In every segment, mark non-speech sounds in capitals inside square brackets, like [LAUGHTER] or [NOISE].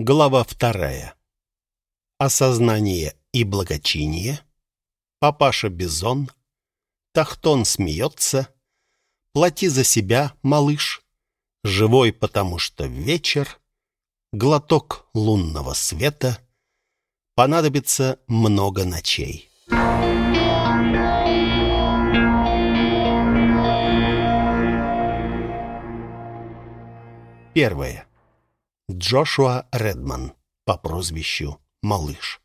Глава вторая. Осознание и благочиние. Папаша Бизон. Тахтон смеется. Плати за себя, малыш. Живой, потому что вечер. Глоток лунного света. Понадобится много ночей. Первое. Джошуа Редман по прозвищу Малыш.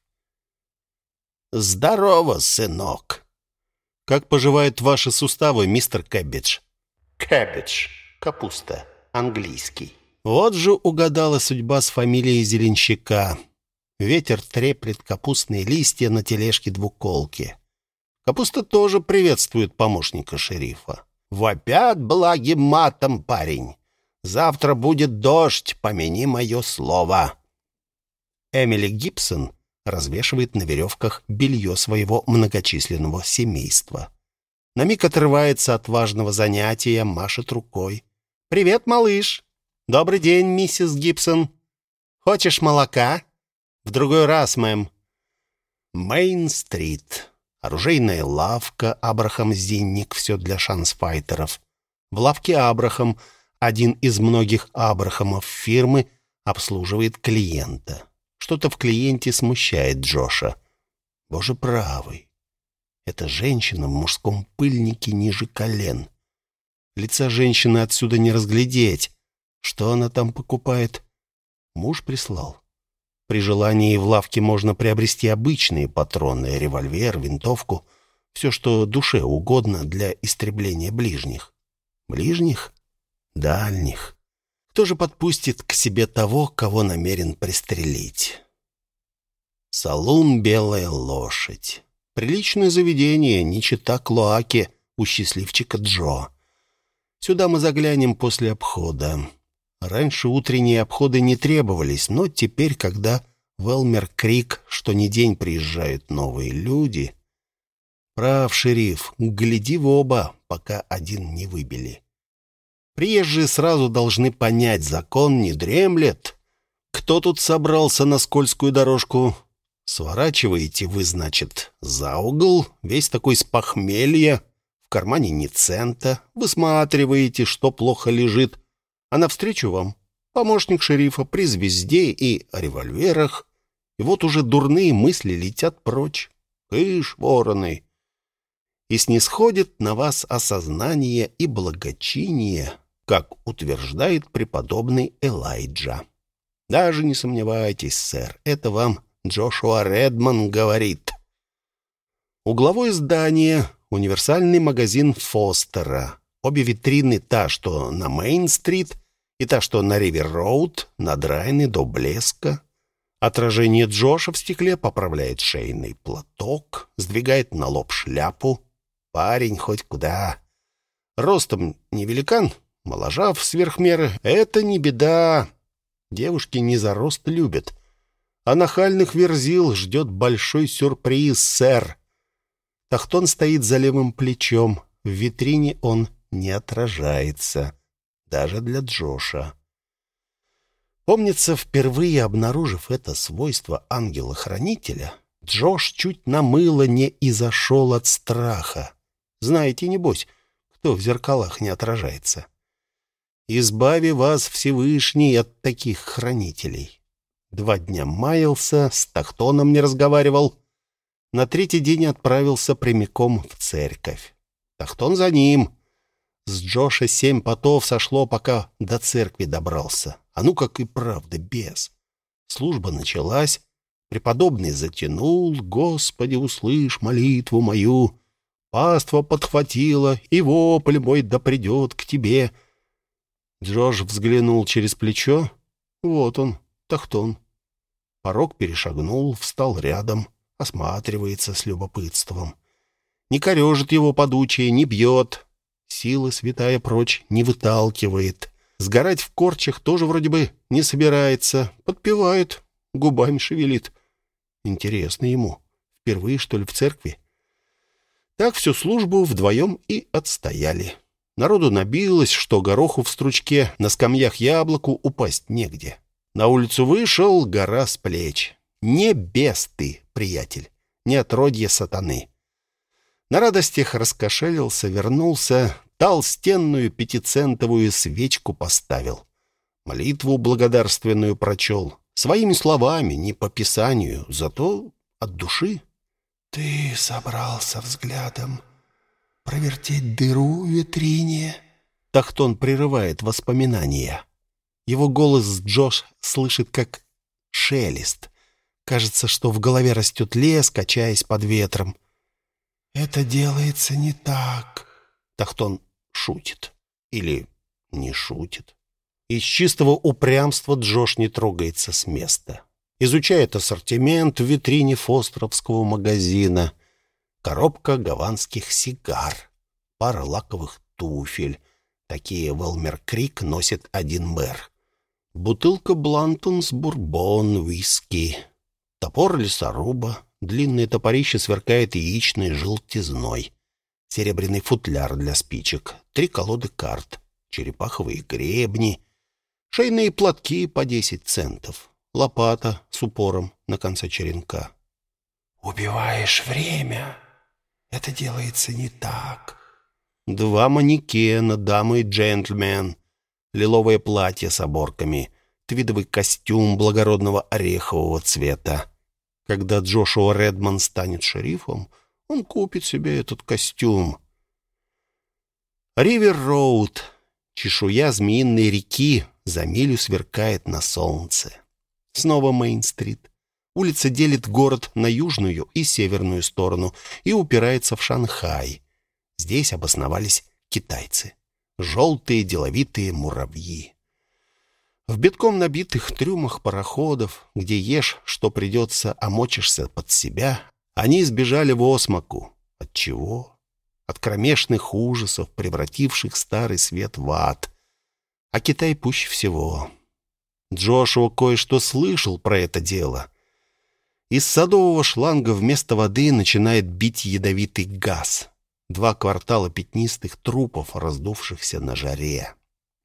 «Здорово, сынок!» «Как поживают ваши суставы, мистер Кэббидж?» «Кэббидж. Капуста. Английский». Вот же угадала судьба с фамилией Зеленщика. Ветер треплет капустные листья на тележке двуколки. Капуста тоже приветствует помощника шерифа. «Вопят благим матом, парень. Завтра будет дождь, помяни мое слово». Эмили Гибсон развешивает на веревках белье своего многочисленного семейства. На миг отрывается от важного занятия, машет рукой. «Привет, малыш!» «Добрый день, миссис Гибсон!» «Хочешь молока?» «В другой раз, мэм». Мейн-стрит. Оружейная лавка, Абрахам Зинник, все для шансфайтеров. В лавке Абрахам – один из многих Абрахамов фирмы обслуживает клиента. Что-то в клиенте смущает Джоша. Боже правый. Это женщина в мужском пыльнике ниже колен. Лица женщины отсюда не разглядеть. Что она там покупает? Муж прислал. При желании в лавке можно приобрести обычные патроны, револьвер, винтовку, все, что душе угодно для истребления ближних. Ближних? Дальних. Кто же подпустит к себе того, кого намерен пристрелить? Салун «Белая лошадь». Приличное заведение, не чита Клоаке у счастливчика Джо. Сюда мы заглянем после обхода. Раньше утренние обходы не требовались, но теперь, когда в Элмер-Крик что ни день приезжают новые люди... Прав, шериф, гляди в оба, пока один не выбили. Приезжие сразу должны понять, закон не дремлет. Кто тут собрался на скользкую дорожку? Сворачиваете вы, значит, за угол, весь такой с похмелья, в кармане ни цента, высматриваете, что плохо лежит, а навстречу вам помощник шерифа при звезде и револьверах, и вот уже дурные мысли летят прочь. Кыш, вороны! И снисходит на вас осознание и благочиние, как утверждает преподобный Элайджа. Даже не сомневайтесь, сэр, это вам Джошуа Редман говорит. Угловое здание, универсальный магазин Фостера. Обе витрины, та, что на Мейн-стрит, и та, что на Ривер-роуд, надраены до блеска. Отражение Джоша в стекле поправляет шейный платок, сдвигает на лоб шляпу. Парень хоть куда. Ростом не великан, Моложав сверх меры — это не беда. Девушки не за рост любят. А нахальных верзил ждет большой сюрприз, сэр. Тахтон стоит за левым плечом. В витрине он не отражается. Даже для Джоша. Помнится, впервые обнаружив это свойство ангела-хранителя, Джош чуть на мыло не изошел от страха. Знаете, небось, кто в зеркалах не отражается. Избави вас, Всевышний, от таких хранителей. Два дня маялся, с Тахтоном не разговаривал. На третий день отправился прямиком в церковь. Тахтон за ним. С Джоша семь потов сошло, пока до церкви добрался. А ну как и правда, без. Служба началась. Преподобный затянул, «Господи, услышь молитву мою!» Паства подхватила, и вопль мой да придет к тебе — Джош взглянул через плечо. Вот он, Тахтон. Порог перешагнул, встал рядом, осматривается с любопытством. Не корежит его подучие, не бьет. Сила святая прочь не выталкивает. Сгорать в корчах тоже вроде бы не собирается. Подпевает, губами шевелит. Интересно ему. Впервые, что ли, в церкви? Так всю службу вдвоем и отстояли. Народу набилось, что гороху в стручке, на скамьях яблоку упасть негде. На улицу вышел, гора с плеч. Не без ты, приятель, не отродье сатаны. На радостях раскошелился, вернулся, толстенную пятицентовую свечку поставил. Молитву благодарственную прочел. Своими словами, не по писанию, зато от души. «Ты собрался взглядом провертеть дыру в витрине?» Тахтон прерывает воспоминания. Его голос Джош слышит как шелест. Кажется, что в голове растет лес, качаясь под ветром. «Это делается не так». Тахтон шутит. Или не шутит. Из чистого упрямства Джош не трогается с места. Изучает ассортимент в витрине фостровского магазина. Коробка гаванских сигар. Пара лаковых туфель. Такие Велмер Крик носит один мэр. Бутылка Блантонс, бурбон, виски. Топор лесоруба. Длинное топорище сверкает яичной желтизной. Серебряный футляр для спичек. Три колоды карт. Черепаховые гребни. Шейные платки по десять центов. Лопата с упором на конце черенка. «Убиваешь время. Это делается не так». Два манекена, дамы и джентльмен. Лиловое платье с оборками. Твидовый костюм благородного орехового цвета. Когда Джошуа Редман станет шерифом, он купит себе этот костюм. Ривер-Роуд. Чешуя змеиной реки за милю сверкает на солнце. Снова Мейн-стрит. Улица делит город на южную и северную сторону и упирается в Шанхай. Здесь обосновались китайцы. Желтые деловитые муравьи. В битком набитых трюмах пароходов, где ешь, что придется, а мочишься под себя, они сбежали в осмоку. От чего? От кромешных ужасов, превративших старый свет в ад. А Китай пуще всего. Джошуа кое-что слышал про это дело. Из садового шланга вместо воды начинает бить ядовитый газ. Два квартала пятнистых трупов, раздувшихся на жаре.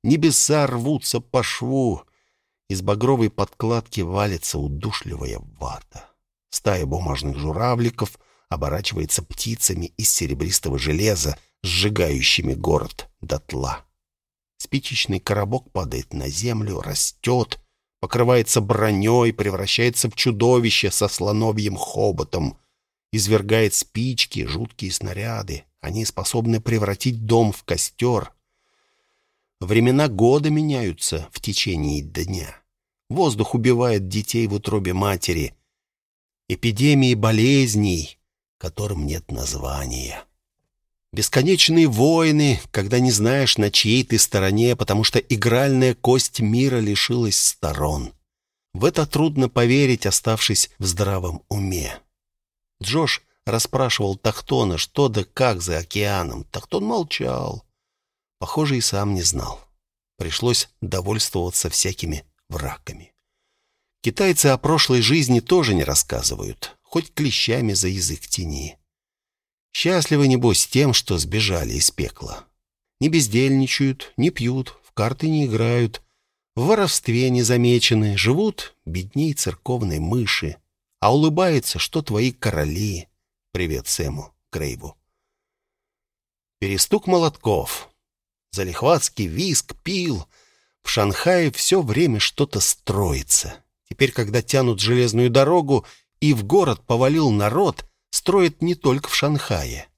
Небеса рвутся по шву. Из багровой подкладки валится удушливая вата. Стая бумажных журавликов оборачивается птицами из серебристого железа, сжигающими город дотла. Спичечный коробок падает на землю, растет, покрывается броней, превращается в чудовище со слоновьим хоботом, извергает спички, жуткие снаряды. Они способны превратить дом в костер. Времена года меняются в течение дня. Воздух убивает детей в утробе матери. Эпидемии болезней, которым нет названия. Бесконечные войны, когда не знаешь, на чьей ты стороне, потому что игральная кость мира лишилась сторон. В это трудно поверить, оставшись в здравом уме. Джош расспрашивал Тахтона, что да как за океаном. Тахтон молчал. Похоже, и сам не знал. Пришлось довольствоваться всякими врагами. Китайцы о прошлой жизни тоже не рассказывают, хоть клещами за язык тяни. Счастливы, небось, тем, что сбежали из пекла. Не бездельничают, не пьют, в карты не играют, в воровстве не замечены, живут бедней церковной мыши, а улыбается, что твои короли. Привет Сэму Крейву. Перестук молотков. Залихватский виск, пил. В Шанхае все время что-то строится. Теперь, когда тянут железную дорогу, и в город повалил народ — строят не только в Шанхае.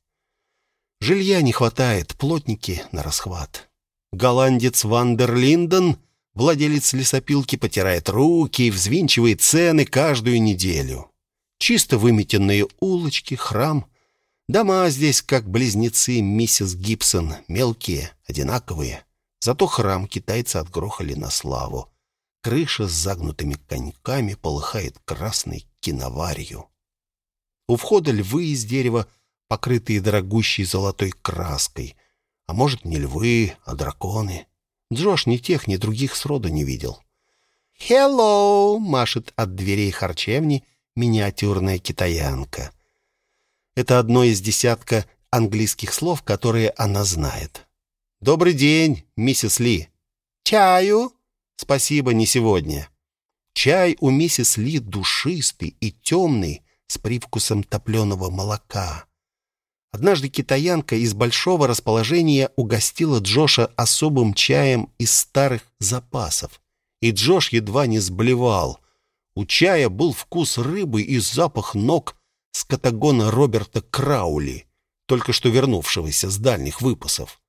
Жилья не хватает, плотники на расхват. Голландец Вандерлинден, владелец лесопилки, потирает руки и взвинчивает цены каждую неделю. Чисто выметенные улочки, храм. Дома здесь, как близнецы миссис Гибсон, мелкие, одинаковые. Зато храм китайцы отгрохали на славу. Крыша с загнутыми коньками полыхает красной киноварью. У входа львы из дерева, покрытые дорогущей золотой краской. А может, не львы, а драконы. Джош ни тех, ни других сроду не видел. «Хеллоу!» — машет от дверей харчевни миниатюрная китаянка. Это одно из десятка английских слов, которые она знает. «Добрый день, миссис Ли». «Чаю?» «Спасибо, не сегодня». Чай у миссис Ли душистый и темный, с привкусом топленого молока. Однажды китаянка из большого расположения угостила Джоша особым чаем из старых запасов. И Джош едва не сблевал. У чая был вкус рыбы и запах ног скотагона Роберта Краули, только что вернувшегося с дальних выпасов.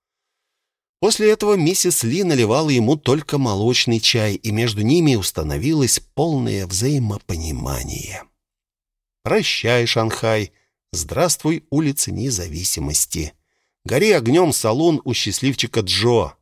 После этого миссис Ли наливала ему только молочный чай, и между ними установилось полное взаимопонимание. «Прощай, Шанхай! Здравствуй, улица независимости! Гори огнем салон у счастливчика Джо!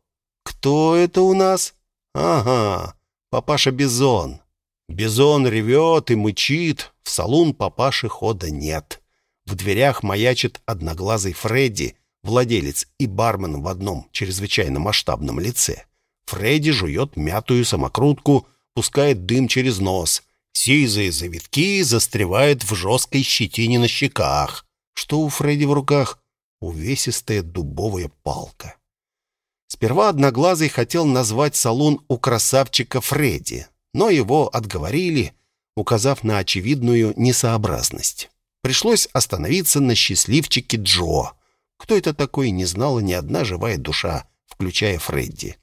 Кто это у нас? Ага, папаша Бизон!» Бизон ревет и мычит, в салун папаше хода нет. В дверях маячит одноглазый Фредди — владелец и бармен в одном чрезвычайно масштабном лице. Фредди жует мятую самокрутку, пускает дым через нос. Сизые завитки застревают в жесткой щетине на щеках. Что у Фредди в руках? Увесистая дубовая палка. Сперва Одноглазый хотел назвать салон у красавчика Фредди, но его отговорили, указав на очевидную несообразность. Пришлось остановиться на счастливчике Джо — кто это такой, не знала ни одна живая душа, включая Фредди.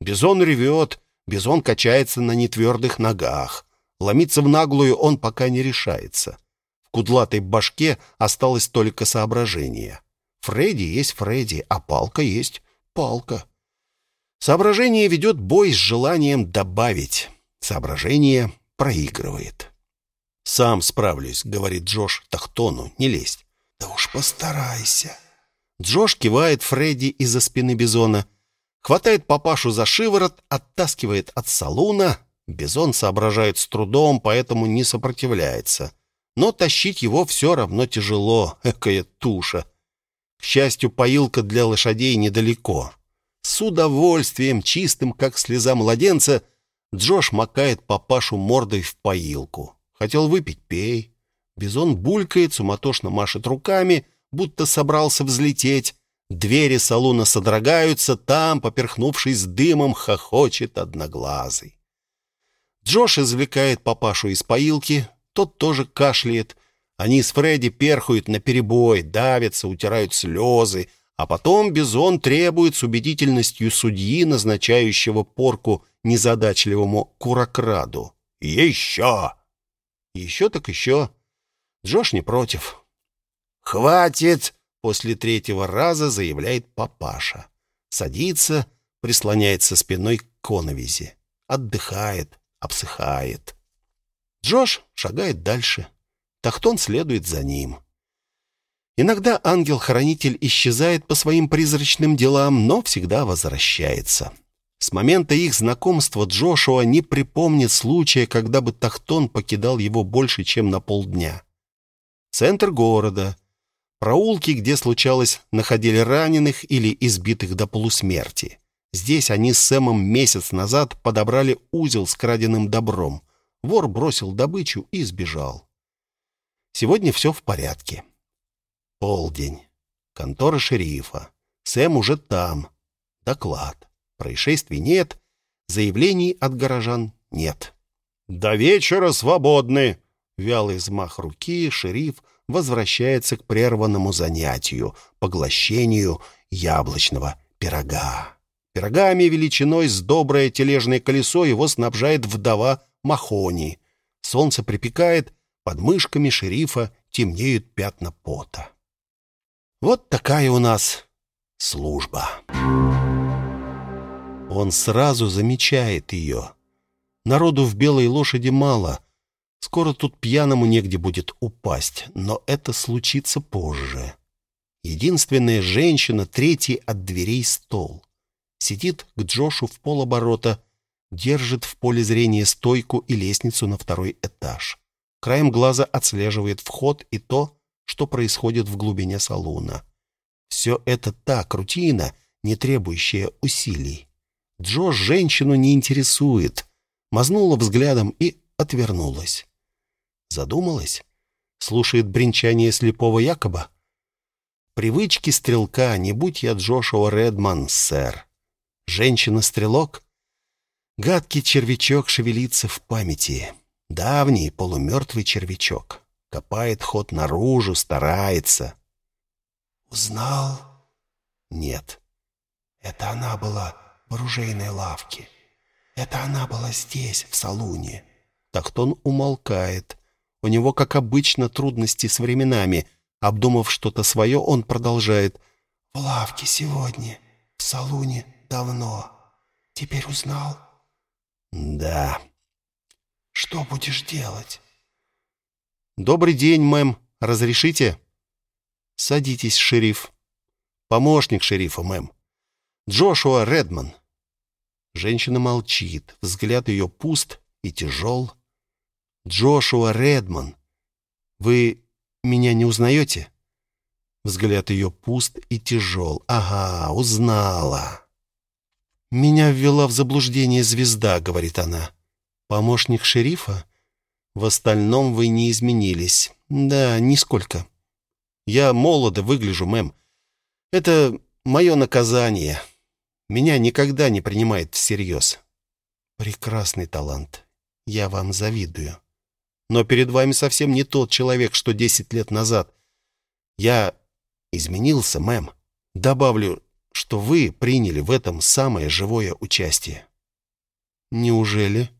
Бизон ревет, бизон качается на нетвердых ногах. Ломиться в наглую он пока не решается. В кудлатой башке осталось только соображение. Фредди есть Фредди, а палка есть палка. Соображение ведет бой с желанием добавить. Соображение проигрывает. «Сам справлюсь», — говорит Джош Тахтону, — «не лезь». «Да уж постарайся», Джош кивает Фредди из-за спины Бизона, хватает папашу за шиворот, оттаскивает от салуна. Бизон соображает с трудом, поэтому не сопротивляется. Но тащить его все равно тяжело, [LAUGHS] экая туша. К счастью, поилка для лошадей недалеко. С удовольствием, чистым, как слеза младенца, Джош макает папашу мордой в поилку. Хотел выпить — пей. Бизон булькает, суматошно машет руками — будто собрался взлететь. Двери салуна содрогаются, там, поперхнувшись дымом, хохочет одноглазый. Джош извлекает папашу из поилки, тот тоже кашляет. Они с Фредди перхают наперебой, давятся, утирают слезы, а потом Бизон требует с убедительностью судьи, назначающего порку незадачливому курокраду. «Еще!» «Еще так еще!» Джош не против. «Хватит!» — после третьего раза заявляет папаша. Садится, прислоняется спиной к коновизе. Отдыхает, обсыхает. Джош шагает дальше. Тахтон следует за ним. Иногда ангел-хранитель исчезает по своим призрачным делам, но всегда возвращается. С момента их знакомства Джошуа не припомнит случая, когда бы Тахтон покидал его больше, чем на полдня. Центр города. Проулки, где случалось, находили раненых или избитых до полусмерти. Здесь они с Сэмом месяц назад подобрали узел с краденым добром. Вор бросил добычу и сбежал. Сегодня все в порядке. Полдень. Контора шерифа. Сэм уже там. Доклад. Происшествий нет. Заявлений от горожан нет. «До вечера свободны!» Вялый взмах руки, шериф — возвращается к прерванному занятию — поглощению яблочного пирога. Пирогами величиной с доброе тележное колесо его снабжает вдова Махони. Солнце припекает, под мышками шерифа темнеют пятна пота. Вот такая у нас служба. Он сразу замечает ее. Народу в белой лошади мало, Скоро тут пьяному негде будет упасть, но это случится позже. Единственная женщина, третий от дверей стол. Сидит к Джошу в полоборота, держит в поле зрения стойку и лестницу на второй этаж. Краем глаза отслеживает вход и то, что происходит в глубине салона. Все это так, рутина, не требующая усилий. Джош женщину не интересует. Мазнула взглядом и отвернулась. Задумалась? Слушает бренчание слепого Якоба? Привычки стрелка, не будь я Джошуа Редман, сэр. Женщина-стрелок? Гадкий червячок шевелится в памяти. Давний полумертвый червячок. Копает ход наружу, старается. «Узнал?» Нет. «Это она была в оружейной лавке. Это она была здесь, в салуне». Тахтон умолкает. У него, как обычно, трудности с временами. Обдумав что-то свое, он продолжает. «В лавке сегодня, в салуне давно. Теперь узнал?» «Да». «Что будешь делать?» «Добрый день, мэм. Разрешите?» «Садитесь, шериф». «Помощник шерифа, мэм. Джошуа Редман». Женщина молчит. Взгляд ее пуст и тяжел. «Джошуа Редман, вы меня не узнаете?» Взгляд ее пуст и тяжел. «Ага, узнала». «Меня ввела в заблуждение звезда», — говорит она. «Помощник шерифа? В остальном вы не изменились. Да, нисколько. Я молодо выгляжу, мэм. Это мое наказание. Меня никогда не принимает всерьез. Прекрасный талант. Я вам завидую. Но перед вами совсем не тот человек, что десять лет назад. Я изменился, мэм. Добавлю, что вы приняли в этом самое живое участие. Неужели?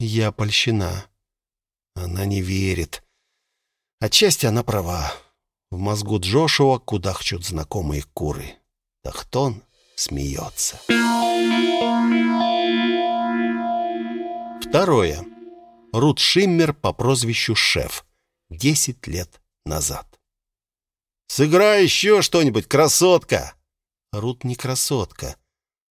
Я польщена. Она не верит. Отчасти она права. В мозгу Джошуа кудахчут знакомые куры. Тахтон смеется. Второе. Рут Шиммер по прозвищу Шеф. Десять лет назад. «Сыграй еще что-нибудь, красотка!» Рут не красотка.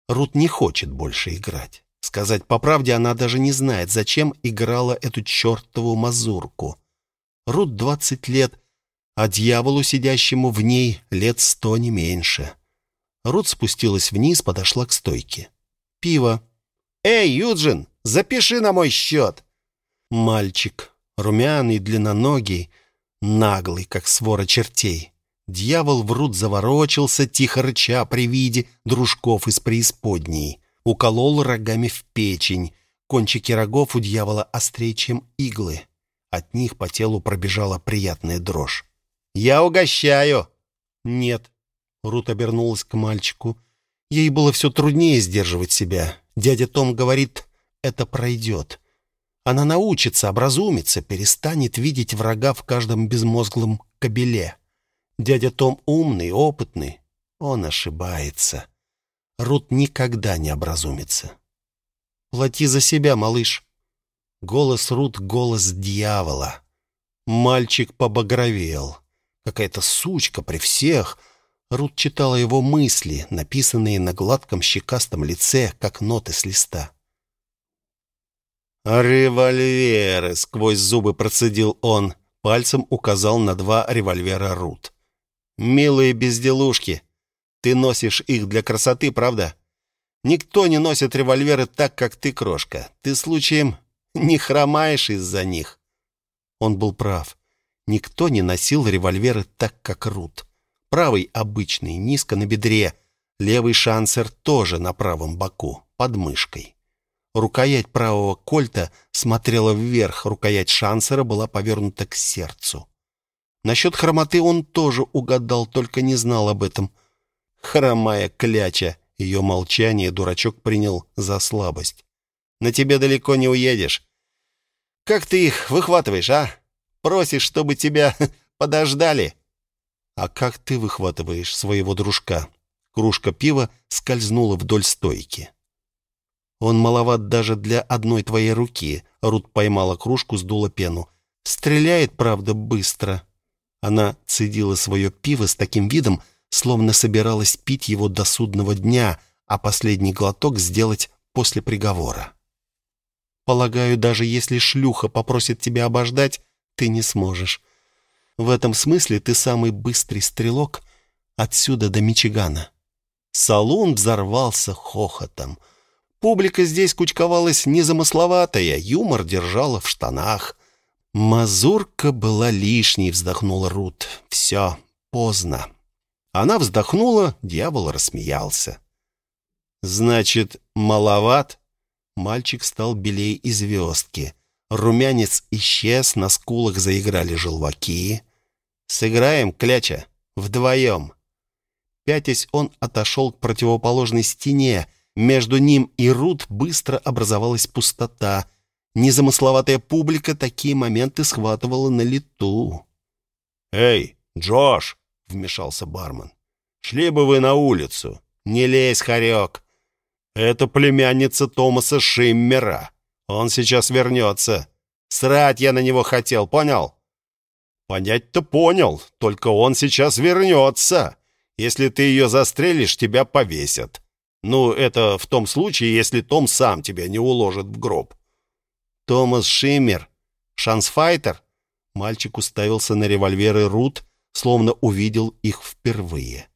Рут не хочет больше играть. Сказать по правде, она даже не знает, зачем играла эту чертову мазурку. Рут двадцать лет, а дьяволу, сидящему в ней, лет сто не меньше. Рут спустилась вниз, подошла к стойке. «Пиво». «Эй, Юджин, запиши на мой счет!» Мальчик, румяный, длинноногий, наглый, как свора чертей. Дьявол в Рут заворочился, тихо рыча при виде дружков из преисподней. Уколол рогами в печень. Кончики рогов у дьявола острее, чем иглы. От них по телу пробежала приятная дрожь. «Я угощаю!» «Нет». Рут обернулась к мальчику. Ей было все труднее сдерживать себя. Дядя Том говорит, это пройдет. Она научится, образумится, перестанет видеть врага в каждом безмозглом кобеле. Дядя Том умный, опытный. Он ошибается. Рут никогда не образумится. «Плати за себя, малыш». Голос Рут — голос дьявола. Мальчик побагровел. Какая-то сучка при всех. Рут читала его мысли, написанные на гладком щекастом лице, как ноты с листа. «Револьверы!» — сквозь зубы процедил он. Пальцем указал на два револьвера Рут. «Милые безделушки!» Ты носишь их для красоты, правда? Никто не носит револьверы так, как ты, крошка. Ты случаем не хромаешь из-за них. Он был прав. Никто не носил револьверы так, как Рут. Правый обычный, низко на бедре. Левый шансер тоже на правом боку, под мышкой. Рукоять правого кольта смотрела вверх, рукоять шансера была повернута к сердцу. Насчет хромоты он тоже угадал, только не знал об этом. Хромая кляча. Ее молчание дурачок принял за слабость. На тебе далеко не уедешь. Как ты их выхватываешь, а? Просишь, чтобы тебя [LAUGHS] подождали. А как ты выхватываешь своего дружка? Кружка пива скользнула вдоль стойки. Он маловат даже для одной твоей руки. Рут поймала кружку, сдула пену. Стреляет, правда, быстро. Она цедила свое пиво с таким видом, словно собиралась пить его до судного дня, а последний глоток сделать после приговора. Полагаю, даже если шлюха попросит тебя обождать, ты не сможешь. В этом смысле ты самый быстрый стрелок отсюда до Мичигана. Салун взорвался хохотом. Публика здесь кучковалась незамысловатая, юмор держала в штанах. «Мазурка была лишней», — вздохнула Рут. «Все, поздно». Она вздохнула, дьявол рассмеялся. «Значит, маловат?» Мальчик стал белее и звездки. Румянец исчез, на скулах заиграли желваки. «Сыграем, кляча, вдвоем». Пятясь, он отошел к противоположной стене. Между ним и Рут быстро образовалась пустота. Незамысловатая публика такие моменты схватывала на лету. «Эй, Джош!» — вмешался бармен. «Шли бы вы на улицу. Не лезь, хорек. Это племянница Томаса Шиммера. Он сейчас вернется. Срать я на него хотел, понял?» «Понять-то понял, только он сейчас вернется. Если ты ее застрелишь, тебя повесят. Ну, это в том случае, если Том сам тебя не уложит в гроб». «Томас Шиммер? Шансфайтер?» Мальчик уставился на револьверы Рут, словно увидел их впервые.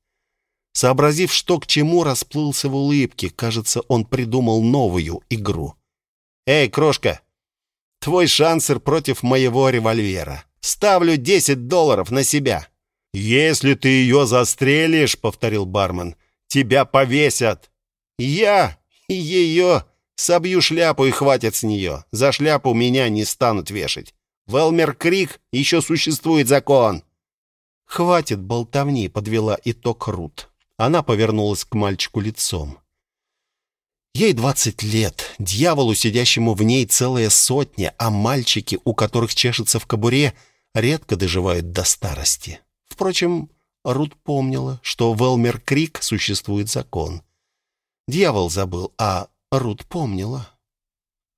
Сообразив, что к чему, расплылся в улыбке. Кажется, он придумал новую игру. «Эй, крошка, твой шансер против моего револьвера. Ставлю 10 долларов на себя». «Если ты ее застрелишь, — повторил бармен, — тебя повесят». «Я ее собью шляпу и хватит с нее. За шляпу меня не станут вешать. В Элмер-Крик еще существует закон». «Хватит болтовни», — подвела итог Рут. Она повернулась к мальчику лицом. Ей двадцать лет, дьяволу, сидящему в ней целая сотня, а мальчики, у которых чешется в кобуре, редко доживают до старости. Впрочем, Рут помнила, что в Элмер-Крик существует закон. Дьявол забыл, а Рут помнила.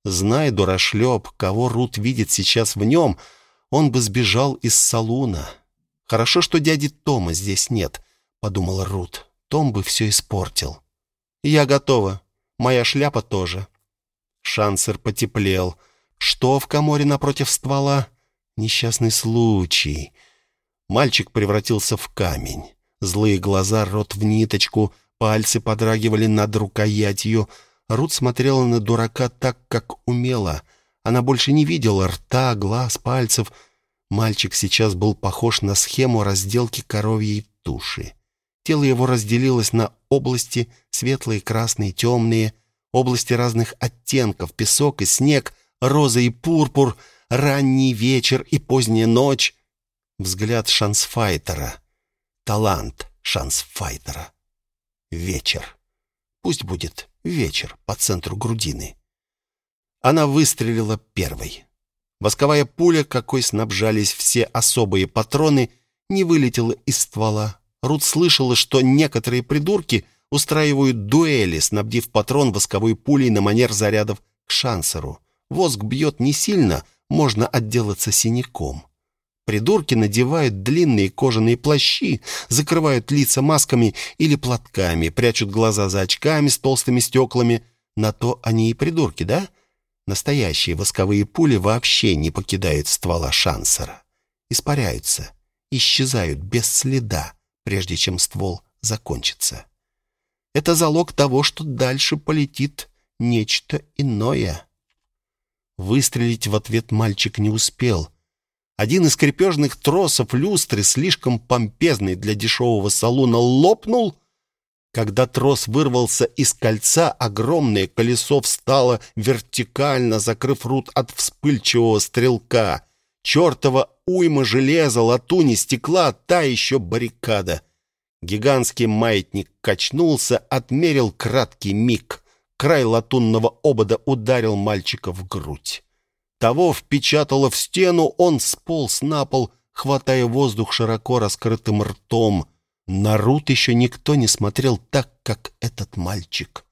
Зная дурашлеп, кого Рут видит сейчас в нем, он бы сбежал из салуна. Хорошо, что дяди Тома здесь нет, подумала Рут. Том бы все испортил. Я готова. Моя шляпа тоже. Шансер потеплел. Что в коморе напротив ствола? Несчастный случай. Мальчик превратился в камень. Злые глаза, рот в ниточку, пальцы подрагивали над рукоятью. Рут смотрела на дурака так, как умела. Она больше не видела рта, глаз, пальцев. Мальчик сейчас был похож на схему разделки коровьей туши. Тело его разделилось на области светлые, красные, темные, области разных оттенков, песок и снег, роза и пурпур, ранний вечер и поздняя ночь. Взгляд шансфайтера. Талант шансфайтера. Вечер. Пусть будет вечер по центру грудины. Она выстрелила первой. Восковая пуля, какой снабжались все особые патроны, не вылетела из ствола. Рут слышала, что некоторые придурки устраивают дуэли, снабдив патрон восковой пулей на манер зарядов к шансеру. Воск бьет не сильно, можно отделаться синяком. Придурки надевают длинные кожаные плащи, закрывают лица масками или платками, прячут глаза за очками с толстыми стеклами. На то они и придурки, да? Настоящие восковые пули вообще не покидают ствола шансера. Испаряются, исчезают без следа прежде чем ствол закончится. Это залог того, что дальше полетит нечто иное. Выстрелить в ответ мальчик не успел. Один из крепежных тросов люстры, слишком помпезный для дешевого салона, лопнул. Когда трос вырвался из кольца, огромное колесо встало вертикально, закрыв рут от вспыльчивого стрелка. Чертова уйма железа, латуни, стекла, та еще баррикада. Гигантский маятник качнулся, отмерил краткий миг. Край латунного обода ударил мальчика в грудь. Того впечатало в стену, он сполз на пол, хватая воздух широко раскрытым ртом. На Рут еще никто не смотрел так, как этот мальчик.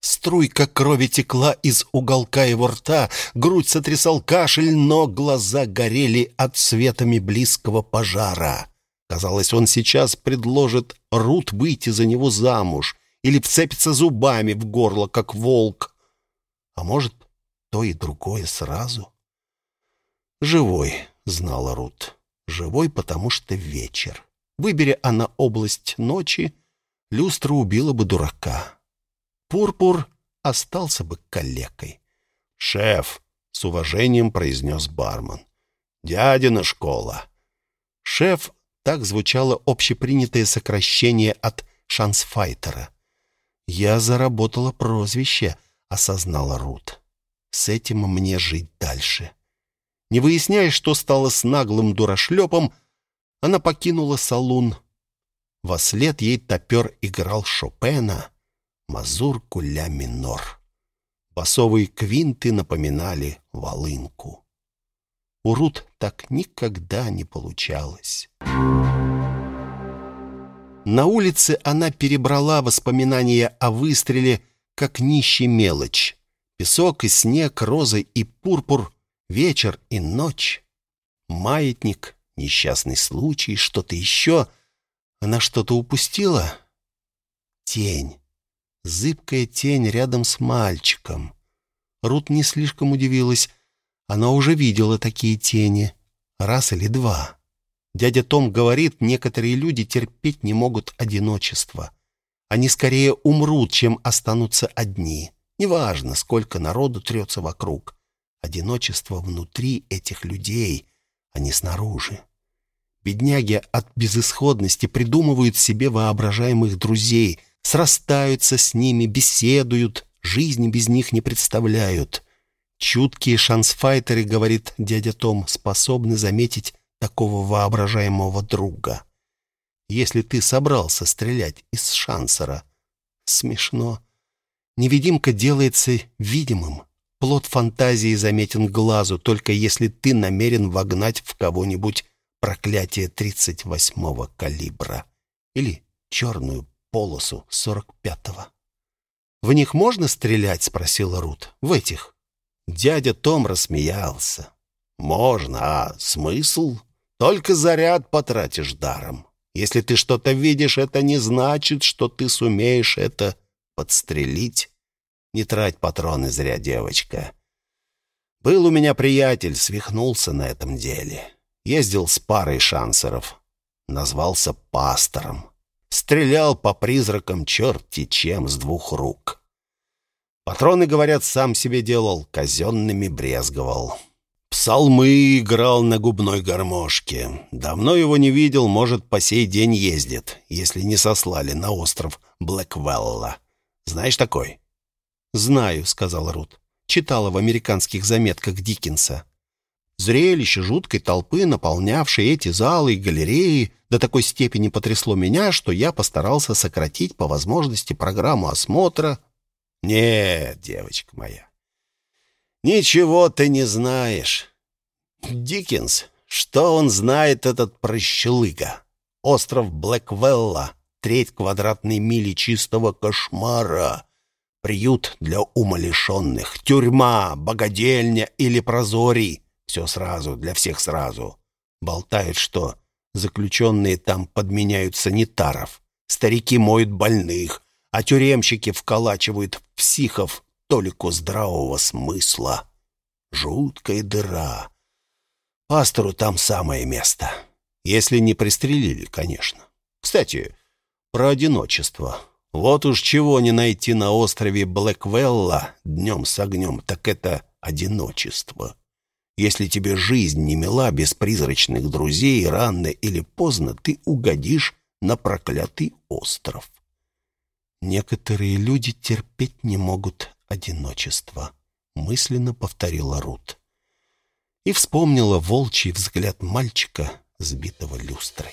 Струйка крови текла из уголка его рта, грудь сотрясал кашель, но глаза горели от светами близкого пожара. Казалось, он сейчас предложит Рут выйти за него замуж или вцепится зубами в горло, как волк. А может, то и другое сразу? «Живой», — знала Рут. «Живой, потому что вечер. Выбери она область ночи, люстра убила бы дурака. Пурпур остался бы калекой. «Шеф!» — с уважением произнес бармен. «Дядина школа!» Шеф — так звучало общепринятое сокращение от шансфайтера. Я заработала прозвище, осознала Рут. С этим мне жить дальше. Не выясняя, что стало с наглым дурашлепом, она покинула салун. Вослед ей топер играл Шопена, мазурку ля минор. Басовые квинты напоминали волынку. У Рут так никогда не получалось. На улице она перебрала воспоминания о выстреле, как нищий мелочь. Песок и снег, розы и пурпур, вечер и ночь. Маятник, несчастный случай, что-то еще. Она что-то упустила? Тень. Зыбкая тень рядом с мальчиком. Рут не слишком удивилась. Она уже видела такие тени. Раз или два. Дядя Том говорит, некоторые люди терпеть не могут одиночество. Они скорее умрут, чем останутся одни. Неважно, сколько народу трется вокруг. Одиночество внутри этих людей, а не снаружи. Бедняги от безысходности придумывают себе воображаемых друзей, срастаются с ними, беседуют, жизни без них не представляют. Чуткие шансфайтеры, говорит дядя Том, способны заметить такого воображаемого друга. Если ты собрался стрелять из шансера. Смешно. Невидимка делается видимым. Плод фантазии заметен глазу, только если ты намерен вогнать в кого-нибудь проклятие 38-го калибра или черную полосу 45-го. «В них можно стрелять?» — спросила Рут. «В этих?» Дядя Том рассмеялся. «Можно, а смысл? Только заряд потратишь даром. Если ты что-то видишь, это не значит, что ты сумеешь это подстрелить. Не трать патроны зря, девочка. Был у меня приятель, свихнулся на этом деле. Ездил с парой шансеров. Назвался пастором. Стрелял по призракам черти чем с двух рук. Патроны, говорят, сам себе делал, казенными брезговал. Псалмы играл на губной гармошке. Давно его не видел, может, по сей день ездит, если не сослали на остров Блэквелла. Знаешь такой?» «Знаю», — сказал Рут. Читала в американских заметках Диккенса. Зрелище жуткой толпы, наполнявшей эти залы и галереи, до такой степени потрясло меня, что я постарался сократить по возможности программу осмотра. «Нет, девочка моя, «Ничего ты не знаешь. Диккенс, что он знает, этот прощелыга? Остров Блэквелла, треть квадратной мили чистого кошмара, приют для умалишенных, тюрьма, богадельня или прозорий. Все сразу, для всех сразу. Болтают, что заключенные там подменяют санитаров, старики моют больных, а тюремщики вколачивают психов толику здравого смысла. Жуткая дыра. Пастору там самое место. Если не пристрелили, конечно. Кстати, про одиночество. Вот уж чего не найти на острове Блэквелла днем с огнем, так это одиночество. Если тебе жизнь не мила без призрачных друзей, рано или поздно ты угодишь на проклятый остров. Некоторые люди терпеть не могут одиночество», — мысленно повторила Рут. И вспомнила волчий взгляд мальчика, сбитого люстрой.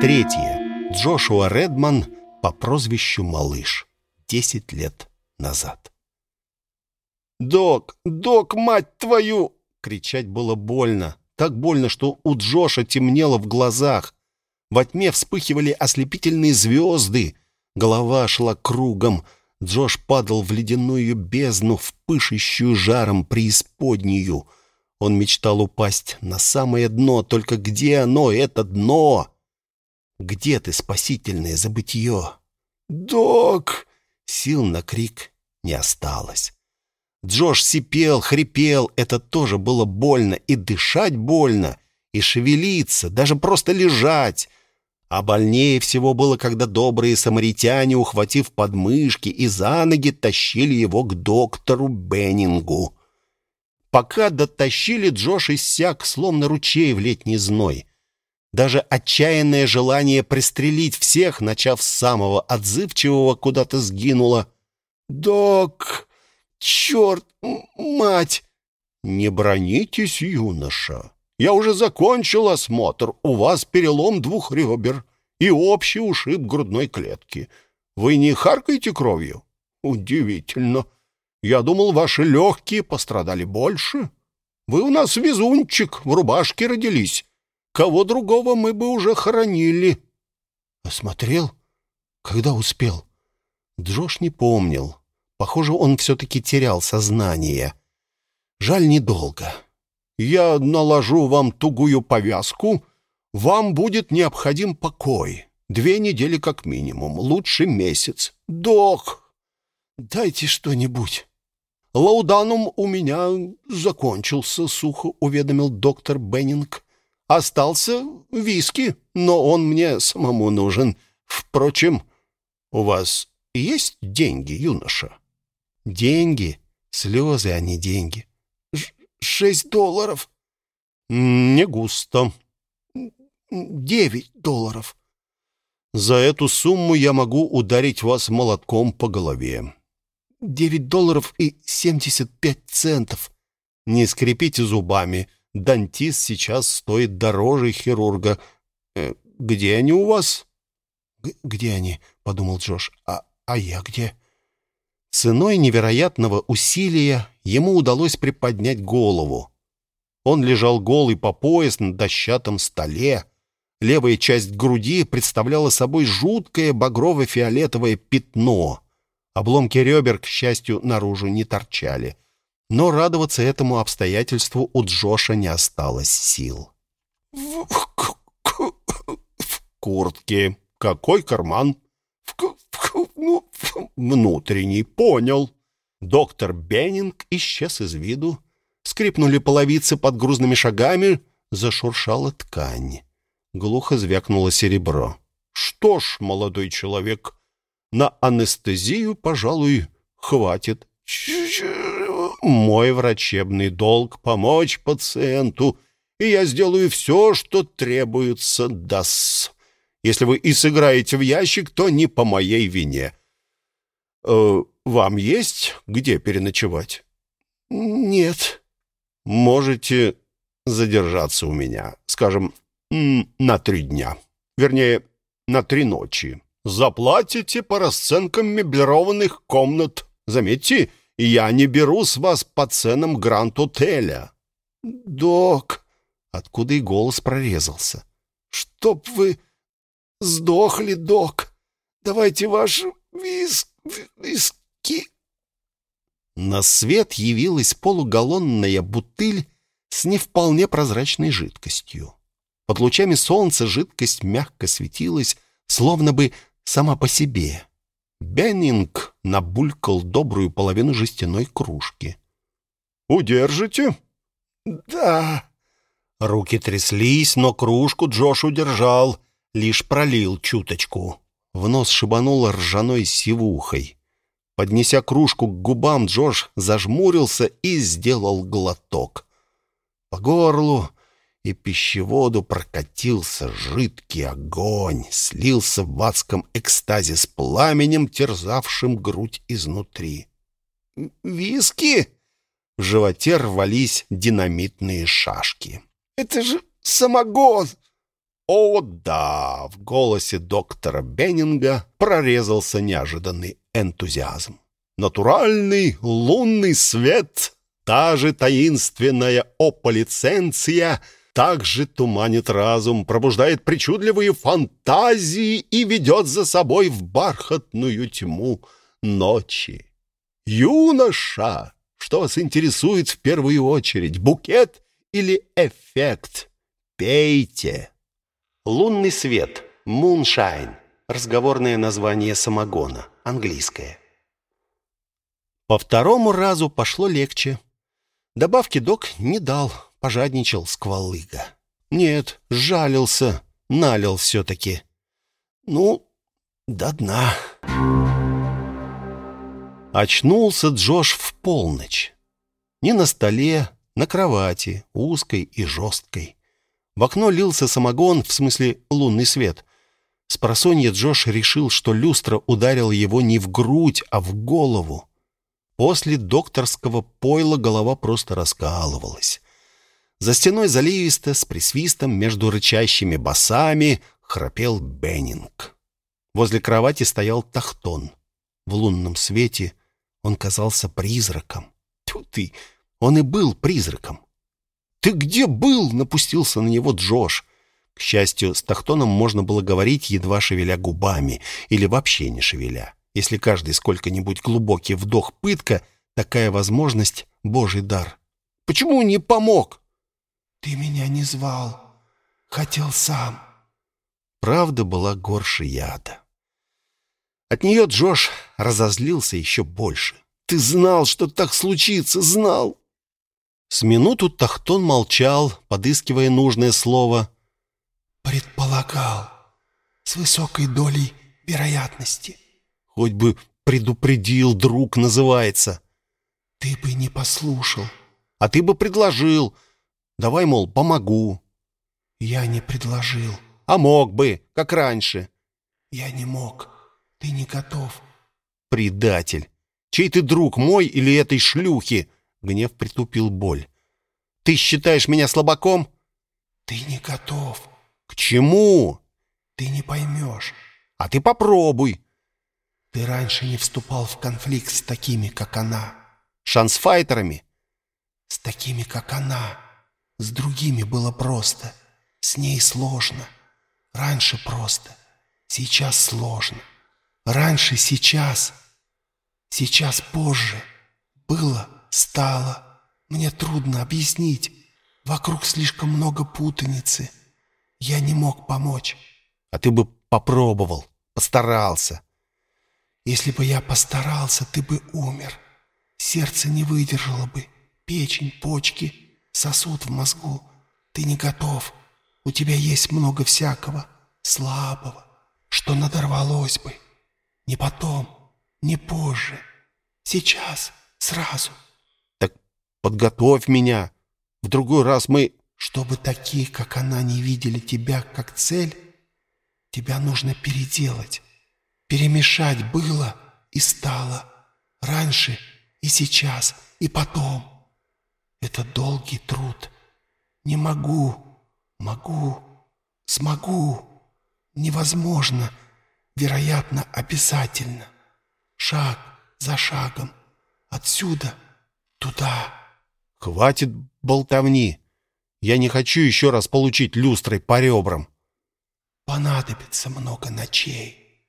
Третье. Джошуа Редман по прозвищу Малыш. Десять лет назад. «Док! Док, мать твою!» Кричать было больно. Так больно, что у Джоша темнело в глазах. Во тьме вспыхивали ослепительные звезды. Голова шла кругом. Джош падал в ледяную бездну, в пышущую жаром преисподнюю. Он мечтал упасть на самое дно, только где оно, это дно? Где ты, спасительное забытье? «Док!» Сил на крик не осталось. Джош сипел, хрипел, это тоже было больно, и дышать больно, и шевелиться, даже просто лежать. А больнее всего было, когда добрые самаритяне, ухватив подмышки и за ноги, тащили его к доктору Беннингу. Пока дотащили, Джош иссяк, словно ручей в летний зной. Даже отчаянное желание пристрелить всех, начав с самого отзывчивого, куда-то сгинуло. «Док! Черт! Мать!» «Не бронитесь, юноша. Я уже закончил осмотр. У вас перелом двух ребер и общий ушиб грудной клетки. Вы не харкаете кровью? Удивительно. Я думал, ваши легкие пострадали больше. Вы у нас везунчик, в рубашке родились. Кого другого мы бы уже хоронили. Осмотрел? Когда успел? Джош не помнил. Похоже, он все-таки терял сознание. Жаль, недолго. Я наложу вам тугую повязку. Вам будет необходим покой. Две недели как минимум, лучше месяц. Док, дайте что-нибудь. Лауданум у меня закончился, сухо уведомил доктор Беннинг. Остался виски, но он мне самому нужен. Впрочем, у вас есть деньги, юноша? Деньги? Слезы, а не деньги. Ш шесть долларов. Не густо. Девять долларов. За эту сумму я могу ударить вас молотком по голове. Девять долларов и семьдесят пять центов. Не скрипите зубами. Дантист сейчас стоит дороже хирурга. Э, где они у вас? где они? подумал Джош. А а я где? Ценой невероятного усилия ему удалось приподнять голову. Он лежал голый по пояс на дощатом столе. Левая часть груди представляла собой жуткое багрово-фиолетовое пятно. Обломки ребер, к счастью, наружу не торчали. Но радоваться этому обстоятельству у Джоша не осталось сил. «В, куртке. Какой карман?» «В, в, ну, внутренний. Понял». Доктор Беннинг исчез из виду. Скрипнули половицы под грузными шагами, зашуршала ткань. Глухо звякнуло серебро. «Что ж, молодой человек, на анестезию, пожалуй, хватит. Мой врачебный долг — помочь пациенту, и я сделаю все, что требуется, дас. Если вы и сыграете в ящик, то не по моей вине. Э, вам есть где переночевать?» «Нет». «Можете задержаться у меня, скажем, на три дня. Вернее, на три ночи. Заплатите по расценкам меблированных комнат. Заметьте, я не беру с вас по ценам Гранд-отеля». «Док!» Откуда и голос прорезался. «Чтоб вы сдохли, док! Давайте ваш вис... виски...» На свет явилась полугаллонная бутыль с не вполне прозрачной жидкостью. Под лучами солнца жидкость мягко светилась, словно бы сама по себе. Беннинг набулькал добрую половину жестяной кружки. «Удержите?» «Да». Руки тряслись, но кружку Джош удержал, лишь пролил чуточку. В нос шибануло ржаной сивухой. Поднеся кружку к губам, Джош зажмурился и сделал глоток. По горлу и пищеводу прокатился жидкий огонь, слился в адском экстазе с пламенем, терзавшим грудь изнутри. «Виски?» В животе рвались динамитные шашки. «Это же самогон!» «О, да!» — в голосе доктора Беннинга прорезался неожиданный энтузиазм. «Натуральный лунный свет, та же таинственная ополиценция — также туманит разум, пробуждает причудливые фантазии и ведет за собой в бархатную тьму ночи. Юноша, что вас интересует в первую очередь, букет или эффект? Пейте. Лунный свет, moonshine, разговорное название самогона, английское. По второму разу пошло легче. Добавки док не дал, пожадничал сквалыга. Нет, жалился, налил все-таки. Ну, до дна. Очнулся Джош в полночь. Не на столе, на кровати, узкой и жесткой. В окно лился самогон, в смысле лунный свет. Спросонья Джош решил, что люстра ударила его не в грудь, а в голову. После докторского пойла голова просто раскалывалась. За стеной заливисто, с присвистом, между рычащими басами, храпел Беннинг. Возле кровати стоял Тахтон. В лунном свете он казался призраком. Тьфу ты, он и был призраком. «Ты где был?» — напустился на него Джош. К счастью, с Тахтоном можно было говорить, едва шевеля губами, или вообще не шевеля. Если каждый сколько-нибудь глубокий вдох пытка, такая возможность — божий дар. «Почему не помог?» «Ты меня не звал. Хотел сам». Правда была горше яда. От нее Джош разозлился еще больше. «Ты знал, что так случится, знал!» С минуту Тахтон молчал, подыскивая нужное слово. «Предполагал. С высокой долей вероятности». «Хоть бы предупредил, друг называется». «Ты бы не послушал». «А ты бы предложил. Давай, мол, помогу». «Я не предложил». «А мог бы, как раньше». «Я не мог. Ты не готов». «Предатель. Чей ты друг, мой или этой шлюхи?» Гнев притупил боль. «Ты считаешь меня слабаком?» «Ты не готов». «К чему?» «Ты не поймешь». «А ты попробуй». «Ты раньше не вступал в конфликт с такими, как она». «Шансфайтерами?» «С такими, как она. С другими было просто. С ней сложно. Раньше просто. Сейчас сложно. Раньше, сейчас. Сейчас позже. Было, стало. Мне трудно объяснить. Вокруг слишком много путаницы. Я не мог помочь. А ты бы попробовал, постарался. Если бы я постарался, ты бы умер. Сердце не выдержало бы. Печень, почки, сосуд в мозгу. Ты не готов. У тебя есть много всякого, слабого, что надорвалось бы. Не потом, не позже. Сейчас, сразу. Так подготовь меня. В другой раз мы... Чтобы такие, как она, не видели тебя как цель, тебя нужно переделать. Перемешать было и стало. Раньше и сейчас, и потом. Это долгий труд. Не могу, могу, смогу. Невозможно, вероятно, обязательно. Шаг за шагом. Отсюда туда. Хватит болтовни. Я не хочу еще раз получить люстрой по ребрам. Понадобится много ночей.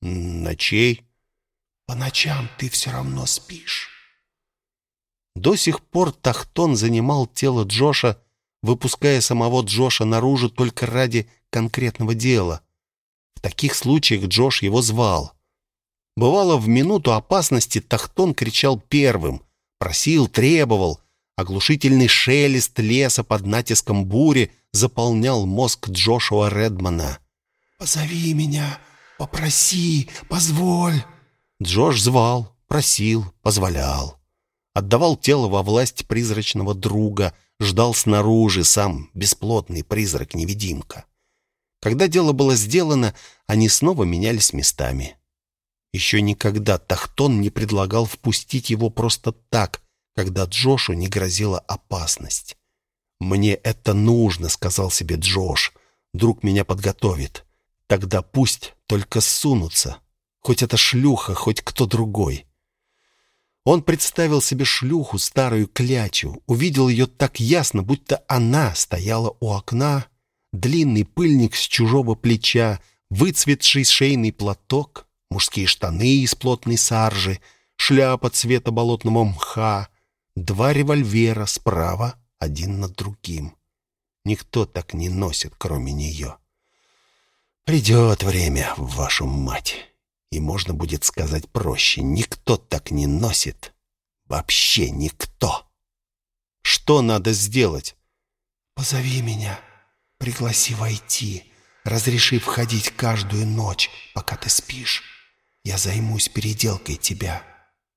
Ночей? По ночам ты все равно спишь. До сих пор Тахтон занимал тело Джоша, выпуская самого Джоша наружу только ради конкретного дела. В таких случаях Джош его звал. Бывало, в минуту опасности Тахтон кричал первым, просил, требовал. Оглушительный шелест леса под натиском бури заполнял мозг Джошуа Редмана. «Позови меня, попроси, позволь». Джош звал, просил, позволял. Отдавал тело во власть призрачного друга, ждал снаружи сам бесплотный призрак-невидимка. Когда дело было сделано, они снова менялись местами. Еще никогда Тахтон не предлагал впустить его просто так, когда Джошу не грозила опасность. «Мне это нужно», — сказал себе Джош. «Друг меня подготовит. Тогда пусть только сунутся. Хоть это шлюха, хоть кто другой». Он представил себе шлюху, старую клячу, увидел ее так ясно, будто она стояла у окна, длинный пыльник с чужого плеча, выцветший шейный платок, мужские штаны из плотной саржи, шляпа цвета болотного мха, два револьвера справа, один над другим. Никто так не носит, кроме нее. Придет время, вашу мать, и можно будет сказать проще. Никто так не носит. Вообще никто. Что надо сделать? Позови меня, пригласи войти, разреши входить каждую ночь, пока ты спишь. Я займусь переделкой тебя.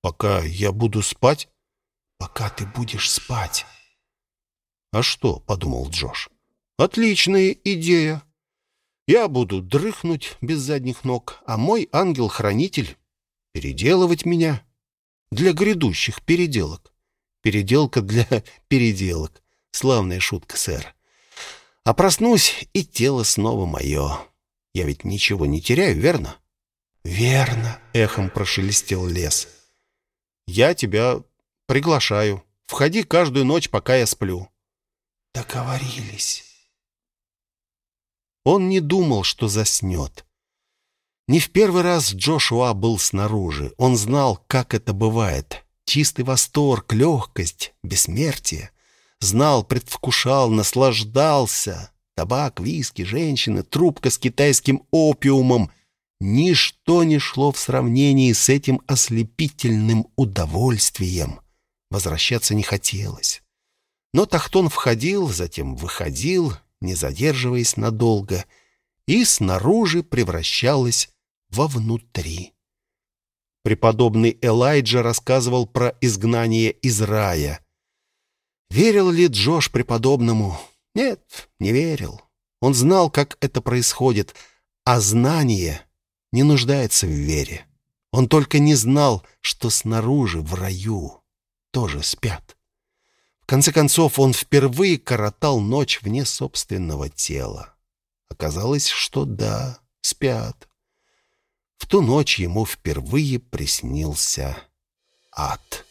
Пока я буду спать? Пока ты будешь спать. А что, подумал Джош. Отличная идея. Я буду дрыхнуть без задних ног, а мой ангел-хранитель переделывать меня для грядущих переделок. Переделка для [LAUGHS] переделок. Славная шутка, сэр. А проснусь, и тело снова мое. Я ведь ничего не теряю, верно? «Верно», — эхом прошелестел лес. «Я тебя приглашаю. Входи каждую ночь, пока я сплю». «Договорились». Он не думал, что заснет. Не в первый раз Джошуа был снаружи. Он знал, как это бывает. Чистый восторг, легкость, бессмертие. Знал, предвкушал, наслаждался. Табак, виски, женщины, трубка с китайским опиумом. Ничто не шло в сравнении с этим ослепительным удовольствием. Возвращаться не хотелось. Но Тахтон входил, затем выходил, не задерживаясь надолго, и снаружи превращалась вовнутри. Преподобный Элайджа рассказывал про изгнание из рая. Верил ли Джош преподобному? Нет, не верил. Он знал, как это происходит, а знание не нуждается в вере. Он только не знал, что снаружи, в раю, тоже спят. Конце концов, он впервые коротал ночь вне собственного тела. Оказалось, что да, спят. В ту ночь ему впервые приснился ад.